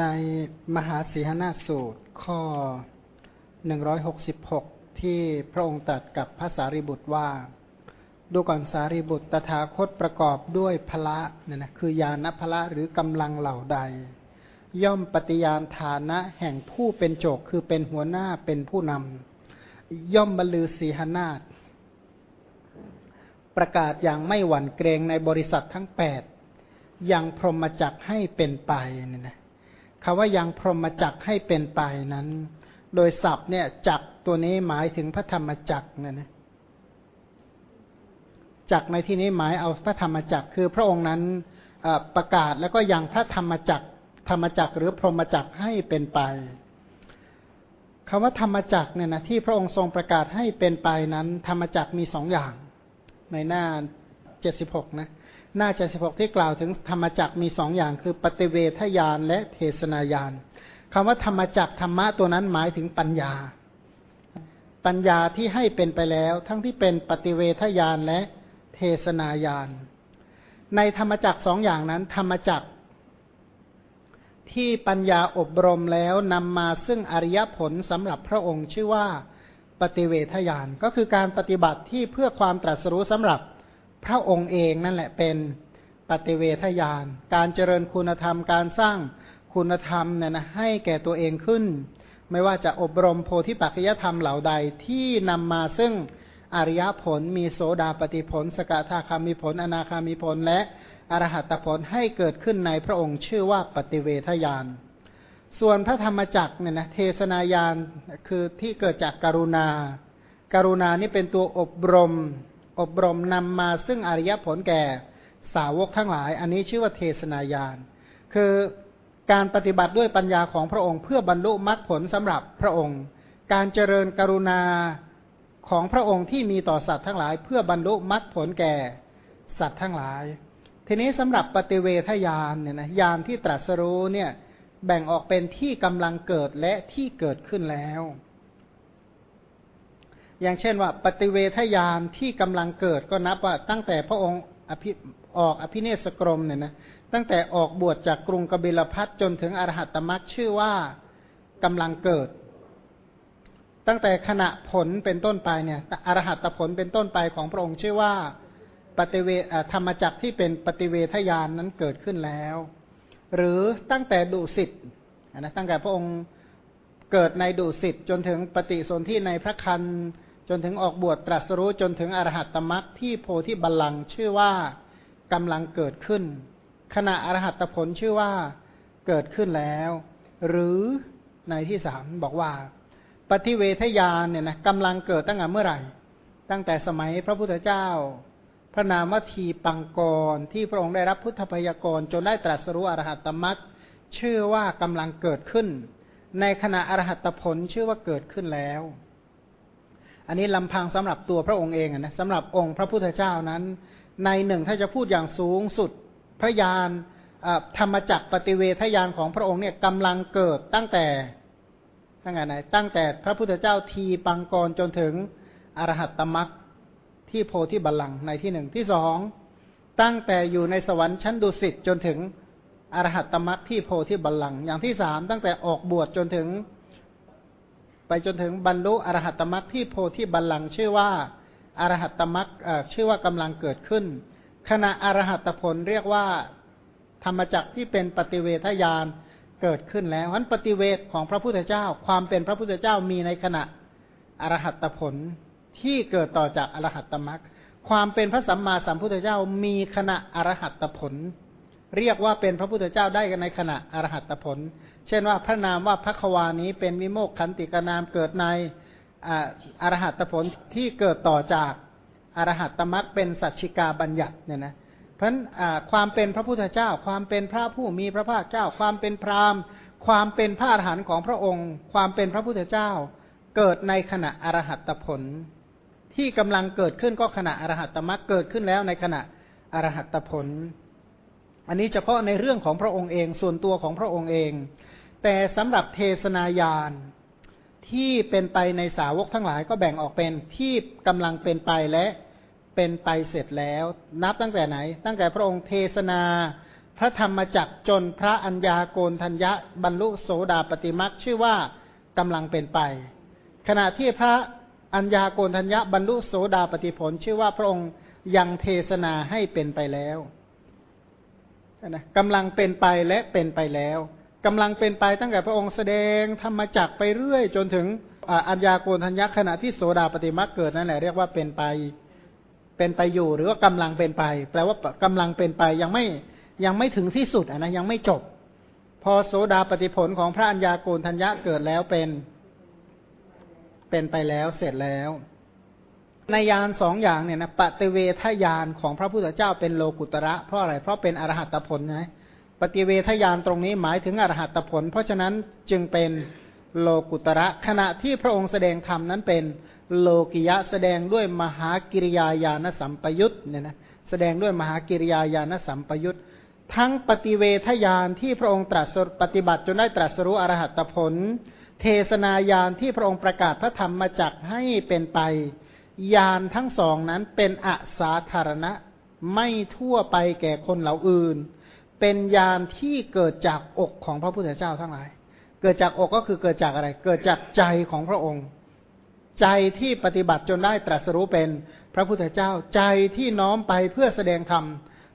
ในมหาสีหนาสูตรข้อหนึ่งร้อยหกสิบหกที่พระองค์ตรัสกับพระสารีบุตรว่า ดูก่อนสารีบุตรตถาคตประกอบด้วยพละเนี่ยนะคือญาณพละหรือกำลังเหล่าใด ย่อมปฏิญาณฐานะแห่งผู้เป็นโจกคือเป็นหัวหน้าเป็นผู้นำย่อมบรรลือสีหนาฏประกาศอย่างไม่หวั่นเกรงในบริษัททั้งแปดยังพรหมจักให้เป็นไปเนี่ยนะ คำว่ายังพรหมจักให้เป็นไปนั้น โดยศัพท์เนี่ยจักตัวนี้หมายถึงพระธรรมจักเนี่ยนะจักในที่นี้หมายเอาพระธรรมจักคือพระองค์นั้นประกาศแล้วก็ยังพระธรรมจักธรรมจักหรือพรหมจักให้เป็นไปคำว่าธรรมจักเนี่ยนะที่พระองค์ทรงประกาศให้เป็นไปนั้น ธรรมจักมีสองอย่าง ในหน้าเจ็ดสิบหกนะ น้าจ็ดสิบหกที่กล่าวถึงธรรมจักมีสองอย่างคือปฏิเวทญาณและเทศนายานคำว่าธรรมจักธรรมะตัวนั้นหมายถึงปัญญา ปัญญาที่ให้เป็นไปแล้ว ทั้งที่เป็นปฏิเวทญาณและเทศนายานในธรรมจักสองอย่างนั้น ธรรมจักที่ปัญญาอบรมแล้วนำมาซึ่งอริยผลสำหรับพระองค์ชื่อว่าปฏิเวทญาณก็คือการปฏิบัติที่เพื่อความตรัสรู้สำหรับ พระองค์เองนั่นแหละเป็นปฏิเวทญาณการเจริญคุณธรรมการสร้างคุณธรรมเนี่ยนะให้แก่ตัวเองขึ้น ไม่ว่าจะอบรมโพธิปัจจยธรรมเหล่าใดที่นำมาซึ่งอริยผลมีโสดาปฏิผล สกทาคามีผล อนาคามีผลและอรหัตผลให้เกิดขึ้นในพระองค์ชื่อว่าปฏิเวทญาณส่วนพระธรรมจักรเนี่ยนะเทศนายานคือที่เกิดจากการุณาการุณานี่เป็นตัวอบรม อบรมนำมาซึ่งอริยผลแก่สาวกทั้งหลาย อันนี้ชื่อว่าเทศนายาน คือการปฏิบัติด้วยปัญญาของพระองค์ เพื่อบรรลุมรรคผลสำหรับพระองค์ การเจริญกรุณาของพระองค์ที่มีต่อสัตว์ทั้งหลาย เพื่อบรรลุมรรคผลแก่สัตว์ทั้งหลาย ทีนี้สำหรับปฏิเวทยานเนี่ยนะยานที่ตรัสรู้เนี่ยแบ่งออกเป็นที่กำลังเกิดและที่เกิดขึ้นแล้ว อย่างเช่นว่า ปฏิเวทยานที่กำลังเกิดก็นับว่าตั้งแต่พระองค์อภิออกอภิเนศกรมเนี่ยนะตั้งแต่ออกบวชจากกรุงกบิลพัทจนถึงอรหัตตมรักชื่อว่ากำลังเกิด ตั้งแต่ขณะผลเป็นต้นไปเนี่ยอรหัตผลเป็นต้นไปของพระองค์ชื่อว่าปฏิเวธรรมจักที่เป็นปฏิเวทยานนั้นเกิดขึ้นแล้ว หรือตั้งแต่ดุสิตนะตั้งแต่พระองค์เกิดในดุสิตจนถึงปฏิสนธิในพระคัน จนถึงออกบวชตรัสรู้จนถึงอรหัตตมรักที่โพธิบัลลังก์ชื่อว่ากำลังเกิดขึ้น ขณะอรหัตผลชื่อว่าเกิดขึ้นแล้ว หรือในที่สามบอกว่า ปฏิเวทยานเนี่ยนะกำลังเกิดตั้งแต่เมื่อไหร่ ตั้งแต่สมัยพระพุทธเจ้า พระนามวทีปังกรที่พระองค์ได้รับพุทธพยากรจนได้ตรัสรู้อรหัตตมรักชื่อว่ากำลังเกิดขึ้น ในขณะอรหัตผลชื่อว่าเกิดขึ้นแล้ว อันนี้ลำพังสำหรับตัวพระองค์เองนะสำหรับองค์พระพุทธเจ้านั้น ในหนึ่งถ้าจะพูดอย่างสูงสุดพระยานธรรมจักรปฏิเวทยานของพระองค์เนี่ยกำลังเกิดตั้งแต่ตั้งแต่ไหนตั้งแต่พระพุทธเจ้าทีปังกรจนถึงอรหัตตมักที่โพธิบัลลังก์ในที่หนึ่งที่สองตั้งแต่อยู่ในสวรรค์ชั้นดุสิตจนถึงอรหัตตมักที่โพธิบัลลังก์อย่างที่สามตั้งแต่ออกบวชจนถึง ไปจนถึงบรรลุอรหัตตมรักที่โพธิบัลลังชื่อว่าอรหัตตมรักชื่อว่ากำลังเกิดขึ้น ขณะอรหัตผลเรียกว่าธรรมจักที่เป็นปฏิเวทญาณเกิดขึ้นแล้วนั้นปฏิเวทของพระพุทธเจ้า ความเป็นพระพุทธเจ้ามีในขณะอรหัตผลที่เกิดต่อจากอรหัตตมรักความเป็นพระสัมมาสัมพุทธเจ้ามีขณะอรหัตผล เรียกว่าเป็นพระพุทธเจ้าได้กันในขณะอรหัตผล เช่นว่าพระนามว่าพระควานี้เป็นวิโมกขันติกนามเกิดในอรหัตผลที่เกิดต่อจากอรหัตตมรักเป็นสัจชิกาบัญญัติเนี่ยนะเพราะฉะนั้นความเป็นพระพุทธเจ้า ความเป็นพระผู้มีพระภาคเจ้า ความเป็นพราหมณ์ ความเป็นพระอรหันต์ของพระองค์ ความเป็นพระพุทธเจ้า เกิดในขณะอรหัตผล ที่กำลังเกิดขึ้นก็ขณะอรหัตตมรักเกิดขึ้นแล้วในขณะอรหัตผล อันนี้เฉพาะในเรื่องของพระองค์เองส่วนตัวของพระองค์เอง แต่สำหรับเทศนายานที่เป็นไปในสาวกทั้งหลายก็แบ่งออกเป็นที่กำลังเป็นไปและเป็นไปเสร็จแล้ว นับตั้งแต่ไหน ตั้งแต่พระองค์เทศนา พระธรรมจักจนพระัญญาโกนทัญญะบรรลุโสดาปติมักชื่อว่ากำลังเป็นไป ขณะที่พระอัญญาโกนทัญญะบรรลุโสดาปติผล ชื่อว่าพระองค์ยังเทศนาให้เป็นไปแล้ว นะกำลังเป็นไปและเป็นไปแล้วกำลังเป็นไปตั้งแต่พระองค์แสดงธรรมจักไปเรื่อย จนถึงอัญญาโกนทัญญะขณะที่โสดาปฏิมาเกิดนั่นแหละเรียกว่าเป็นไปเป็นไปอยู่หรือว่ากำลังเป็นไป แปลว่ากำลังเป็นไปยังไม่ยังไม่ถึงที่สุดนะยังไม่จบ พอโสดาปฏิผลของพระอัญญาโกนทัญญะเกิดแล้วเป็น เป็นไปแล้วเสร็จแล้ว ในยานสองอย่างเนี่ยนะปฏิเวทยานของพระพุทธเจ้าเป็นโลกุตระ เพราะอะไร เพราะเป็นอรหัตผลนะปฏิเวทยานตรงนี้หมายถึงอรหัตผล เพราะฉะนั้นจึงเป็นโลกุตระ ขณะที่พระองค์แสดงธรรมนั้นเป็นโลกิยะแสดงด้วยมหากิริยาญาณสัมปยุตเนี่ยนะแสดงด้วยมหากิริยาญาณสัมปยุตทั้งปฏิเวทยานที่พระองค์ตรัสปฏิบัติจนได้ตรัสรู้อรหัตผล เทศนายานที่พระองค์ประกาศพระธรรมมาจักให้เป็นไป ยานทั้งสองนั้นเป็นอาสาธารณะไม่ทั่วไปแก่คนเหล่าอื่น เป็นญาณที่เกิดจากอกของพระพุทธเจ้าทั้งหลาย เกิดจากอกก็คือเกิดจากอะไร เกิดจากใจของพระองค์ ใจที่ปฏิบัติจนได้ตรัสรู้เป็นพระพุทธเจ้า ใจที่น้อมไปเพื่อแสดงธรรม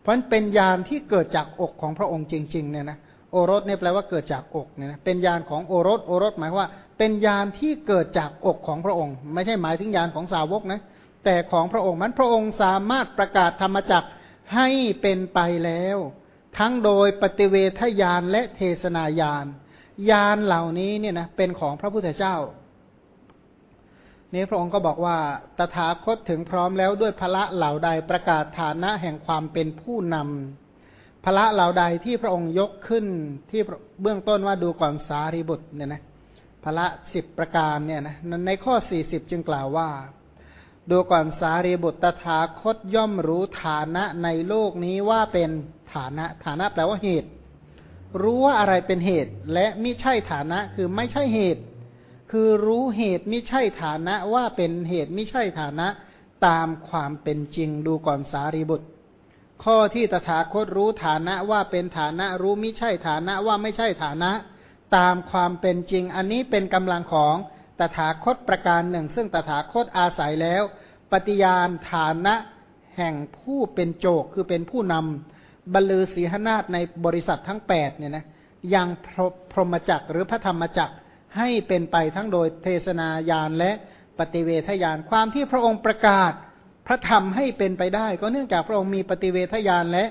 เพราะเป็นญาณที่เกิดจากอกของพระองค์จริง ๆ เนี่ยนะ โอรสเนี่ยแปลว่าเกิดจากอกเนี่ยนะ เป็นญาณของโอรส โอรสหมายว่า เป็นญาณที่เกิดจากอกของพระองค์ ไม่ใช่หมายถึงญาณของสาวกนะ แต่ของพระองค์มันพระองค์สามารถประกาศธรรมจักให้เป็นไปแล้ว ทั้งโดยปฏิเวทญาณและเทศนายานญาณเหล่านี้เนี่ยนะเป็นของพระพุทธเจ้านี้พระองค์ก็บอกว่าตถาคตถึงพร้อมแล้วด้วยพระเหล่าใดประกาศฐานะแห่งความเป็นผู้นำพระเหล่าใดที่พระองค์ยกขึ้นที่เบื้องต้นว่าดูก่อนสารีบุตรเนี่ยนะ พระสิบประการเนี่ยนะในข้อสี่สิบจึงกล่าวว่า ดูก่อนสารีบุตรตถาคตย่อมรู้ฐานะในโลกนี้ว่าเป็นฐานะ ฐานะแปลว่าเหตุ รู้ว่าอะไรเป็นเหตุ และไม่ใช่ฐานะคือไม่ใช่เหตุ คือรู้เหตุไม่ใช่ฐานะว่าเป็นเหตุไม่ใช่ฐานะตามความเป็นจริงดูก่อนสารีบุตร ข้อที่ตถาคตรู้ฐานะว่าเป็นฐานะรู้ไม่ใช่ฐานะว่าไม่ใช่ฐานะ ตามความเป็นจริง อันนี้เป็นกำลังของตถาคตประการหนึ่ง ซึ่งตถาคตอาศัยแล้ว ปฏิญาณฐานะแห่งผู้เป็นโจกคือเป็นผู้นำบรรลือศีหนาฏในบริษัททั้งแปดเนี่ยนะยังพรหมจักหรือพระธรรมจักให้เป็นไปทั้งโดยเทศนายานและปฏิเวทยานความที่พระองค์ประกาศ พระธรรมให้เป็นไปได้ ก็เนื่องจากพระองค์มีปฏิเวทยานและ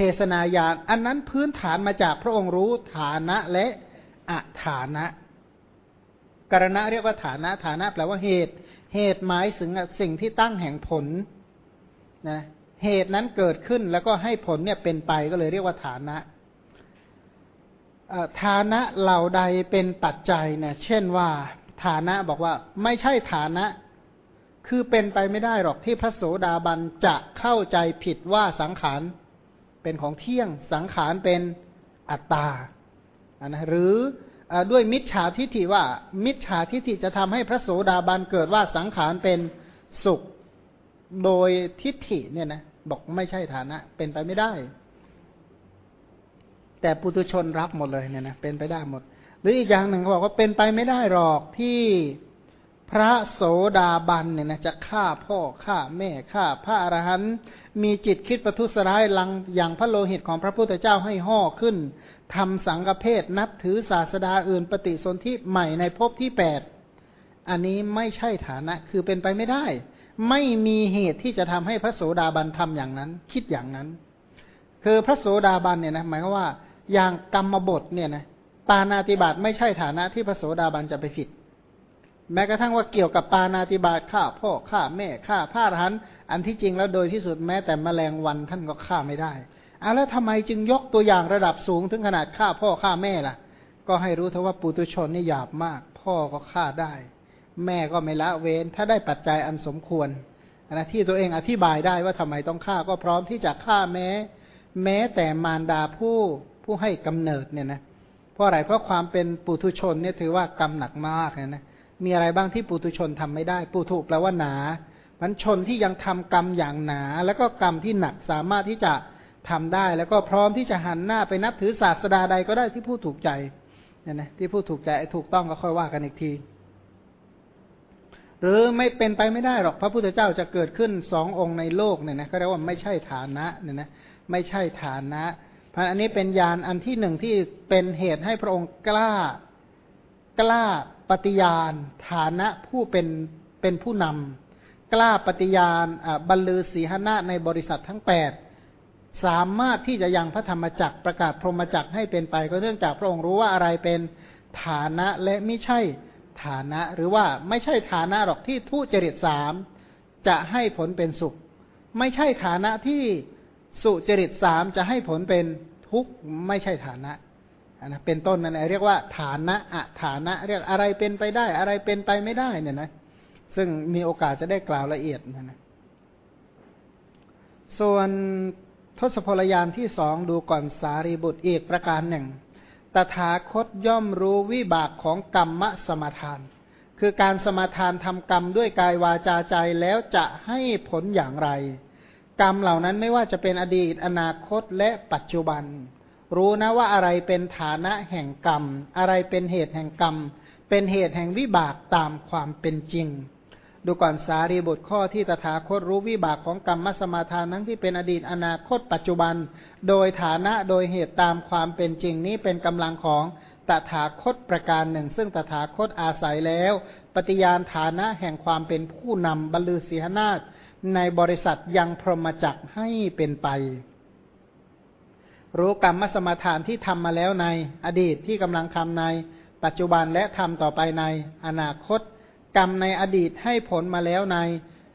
เทศนายานอันนั้นพื้นฐานมาจากพระองค์รู้ฐานะและอัฐานะกรณะเรียกว่าฐานะฐานะแปลว่าเหตุ เหตุหมายถึงสิ่งที่ตั้งแห่งผลนะเหตุนั้นเกิดขึ้นแล้วก็ให้ผลเนี่ยเป็นไปก็เลยเรียกว่าฐานะฐานะเหล่าใดเป็นปัจจัยเนี่ยเช่นว่า ฐานะบอกว่าไม่ใช่ฐานะ คือเป็นไปไม่ได้หรอกที่พระโสดาบันจะเข้าใจผิดว่าสังขาร เป็นของเที่ยงสังขารเป็นอัตตานะหรือด้วยมิจฉาทิฏฐิว่า มิจฉาทิฏฐิจะทำให้พระโสดาบันเกิดว่าสังขารเป็นสุขโดยทิฏฐิเนี่ยนะบอกไม่ใช่ฐานะ เป็นไปไม่ได้ แต่ปุถุชนรับหมดเลยเนี่ยนะเป็นไปได้หมด หรืออีกอย่างหนึ่งเขาบอกว่าเป็นไปไม่ได้หรอกที่ พระโสดาบันเนี่ยนะจะฆ่าพ่อฆ่าแม่ฆ่าพระอรหันต์มีจิตคิดประทุษร้ายลังอย่างพระโลหิตของพระพุทธเจ้าให้ห่อขึ้นทำสังฆเพศนับถือศาสดาอื่นปฏิสนธิใหม่ในภพที่แปดอันนี้ไม่ใช่ฐานะคือเป็นไปไม่ได้ ไม่มีเหตุที่จะทำให้พระโสดาบันทำอย่างนั้น คิดอย่างนั้น คือพระโสดาบันเนี่ยนะหมายว่าอย่างกรรมบทเนี่ยนะปานาติบาตไม่ใช่ฐานะที่พระโสดาบันจะไปผิด แม้กระทั่งว่าเกี่ยวกับปานาติบาตฆ่าพ่อฆ่าแม่ฆ่าพระอรหันต์อันที่จริงแล้วโดยที่สุดแม้แต่แมลงวันท่านก็ฆ่าไม่ได้เอาแล้วทำไมจึงยกตัวอย่างระดับสูงถึงขนาดฆ่าพ่อฆ่าแม่ล่ะ ก็ให้รู้เถอะว่าปุตุชนนี่หยาบมาก พ่อก็ฆ่าได้ แม่ก็ไม่ละเว้น ถ้าได้ปัจจัยอันสมควรนะที่ตัวเองอธิบายได้ว่าทำไมต้องฆ่าก็พร้อมที่จะฆ่าแม้ แม้แต่มารดาผู้ผู้ให้กำเนิดเนี่ยนะเพราะอะไรเพราะความเป็นปุถุชนเนี่ยถือว่ากรรมหนักมากนะนะ มีอะไรบ้างที่ปุถุชนทำไม่ได้ ปุถุแปลว่าหนา มันชนที่ยังทำกรรมอย่างหนา แล้วก็กรรมที่หนักสามารถที่จะทำได้ แล้วก็พร้อมที่จะหันหน้าไปนับถือศาสดาใดก็ได้ที่พูดถูกใจเนี่ยนะที่พูดถูกใจถูกต้องก็ค่อยว่ากันอีกทีหรือไม่เป็นไปไม่ได้หรอกพระพุทธเจ้าจะเกิดขึ้นสององค์ในโลกเนี่ยนะก็เรียกว่าไม่ใช่ฐานะเนี่ยนะไม่ใช่ฐานะ เพราะอันนี้เป็นยานอันที่หนึ่งที่เป็นเหตุให้พระองค์กล้ากล้า ปฏิญาณ ฐานะผู้เป็นเป็นผู้นำกล้าปฏิญาณบรรลือศีหนาในบริษัททั้งแปดสามารถที่จะยังพระธรรมจักรประกาศพรหมจักรให้เป็นไป ก็เนื่องจากพระองค์รู้ว่าอะไรเป็นฐานะและไม่ใช่ฐานะ หรือว่าไม่ใช่ฐานะหรอกที่ทุจริตสามจะให้ผลเป็นสุข ไม่ใช่ฐานะที่สุจริตสามจะให้ผลเป็นทุกข์ไม่ใช่ฐานะ นะเป็นต้นนั่นเรียกว่าฐานะอะฐานะ เรียกอะไรเป็นไปได้ อะไรเป็นไปไม่ได้เนี่ยนะซึ่งมีโอกาสจะได้กล่าวละเอียดนะนะส่วนทศพลยานที่สองดูก่อนสารีบุตรอีกประการหนึ่ง ตถาคตย่อมรู้วิบากของกรรมสมาทาน คือการสมาทานทำกรรมด้วยกายวาจาใจแล้วจะให้ผลอย่างไร กรรมเหล่านั้นไม่ว่าจะเป็นอดีตอนาคตและปัจจุบัน รู้นะว่าอะไรเป็นฐานะแห่งกรรม อะไรเป็นเหตุแห่งกรรม เป็นเหตุแห่งวิบากตามความเป็นจริง ดูก่อนสารีบุตรข้อที่ตถาคตรู้วิบากของกรรมมสมาทานทั้งที่เป็นอดีตอนาคตปัจจุบัน โดยฐานะโดยเหตุตามความเป็นจริงนี้เป็นกำลังของตถาคตประการหนึ่ง ซึ่งตถาคตอาศัยแล้ว ปฏิญาณฐานะแห่งความเป็นผู้นำบรรลือศีหนาฏในบริษัทยังพรหมจักให้เป็นไป รู้กรรมมสมาทานที่ทำมาแล้วในอดีตที่กำลังทำใน ปัจจุบันและทำต่อไปในอนาคต กรรมในอดีตให้ผลมาแล้วใน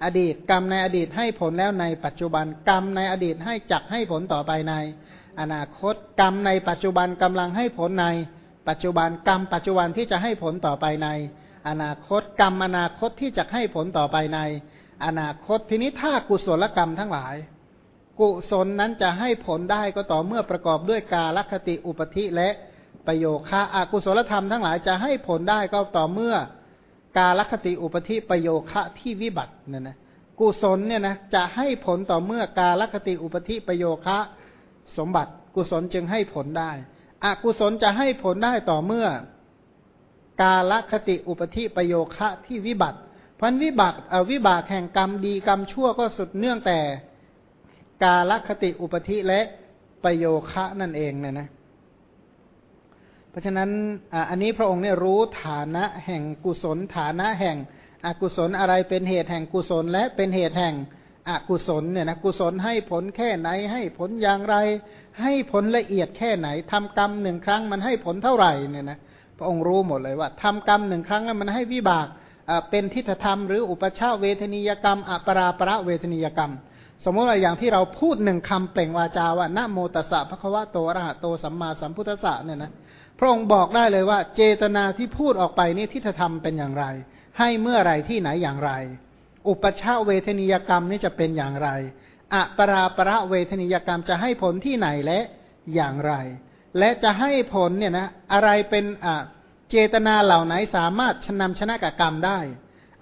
อดีตกรรมในอดีตให้ผลแล้วในปัจจุบันกรรมในอดีตให้จักให้ผลต่อไปใน อนาคตกรรมในปัจจุบันกำลังให้ผลใน ปัจจุบันกรรมปัจจุบันที่จะให้ผลต่อไปใน อนาคตกรรมอนาคตที่จะให้ผลต่อไปใน อนาคตทีนี้ถ้ากุศลกรรมทั้งหลาย กุศลนั้นจะให้ผลได้ก็ต่อเมื่อประกอบด้วยกาลคติอุปธิและประโยคะอกุศลธรรมทั้งหลายจะให้ผลได้ก็ต่อเมื่อกาลคติอุปธิประโยคะที่วิบัติเนี่ยนะกุศลเนี่ยนะจะให้ผลต่อเมื่อกาลคติอุปธิประโยคะสมบัติ กุศลจึงให้ผลได้อกุศลจะให้ผลได้ต่อเมื่อกาลคติอุปธิประโยคะที่วิบัติพันวิบัติวิบากแห่งกรรมดีกรรมชั่วก็สุดเนื่องแต่ กาลคติอุปธิและประโยคะนั่นเองเนี่ยนะ เพราะฉะนั้นอันนี้พระองค์เนี่ยรู้ฐานะแห่งกุศล ฐานะแห่งอกุศลอะไรเป็นเหตุแห่งกุศล และเป็นเหตุแห่งอกุศลเนี่ยนะกุศลให้ผลแค่ไหน ให้ผลอย่างไร ให้ผลละเอียดแค่ไหนทำกรรมหนึ่งครั้งมันให้ผลเท่าไหร่เนี่ยนะพระองค์รู้หมดเลยว่าทำกรรมหนึ่งครั้งแล้วมันให้วิบากเป็นทิฏฐธรรมหรืออุปชาเวทนิยกรรมอัปราประเวทนิยกรรม สมมติว่าอย่างที่เราพูดหนึ่งคำเปล่งวาจาว่านะโมตัสสะภะคะวะโตอระหะโตสัมมาสัมพุทธัสสะเนี่ยนะพระองค์บอกได้เลยว่า เจตนาที่พูดออกไปนี่ทิฏฐธรรมเป็นอย่างไร ให้เมื่อไรที่ไหนอย่างไร อุปชาเวทนิยกรรมนี่จะเป็นอย่างไรอะปราประเวทนิยกรรมจะให้ผลที่ไหนและอย่างไร และจะให้ผลเนี่ยนะอะไรเป็นอะเจตนาเหล่าไหนสามารถชนำชนะกกรรมได้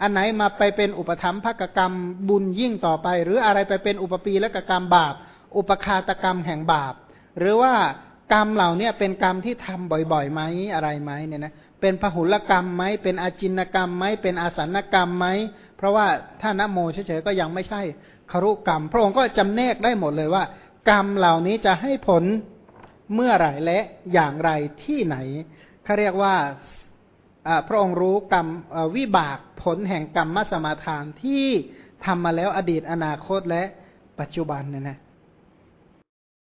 อันไหนมาไปเป็นอุปธรรมภกกรรมบุญยิ่งต่อไป หรืออะไรไปเป็นอุปปีและกกรรมบาป อุปคาตกรรมแห่งบาป หรือว่ากรรมเหล่านี้เป็นกรรมที่ทำบ่อยๆไหมอะไรไหมเนี่ยนะเป็นพหุลกรรมไหมเป็นอาจินกรรมไหมเป็นอาสันกรรมไหมเพราะว่าถ้านโมเฉยๆก็ยังไม่ใช่ครุกรรม พระองค์ก็จำแนกได้หมดเลยว่า กรรมเหล่านี้จะให้ผลเมื่อไหร่และอย่างไรที่ไหนเขาเรียกว่า พระองค์รู้กรรมวิบากผลแห่งกรรมมสมาทานที่ทำมาแล้วอดีตอนาคตและปัจจุบันเนี่ยนะ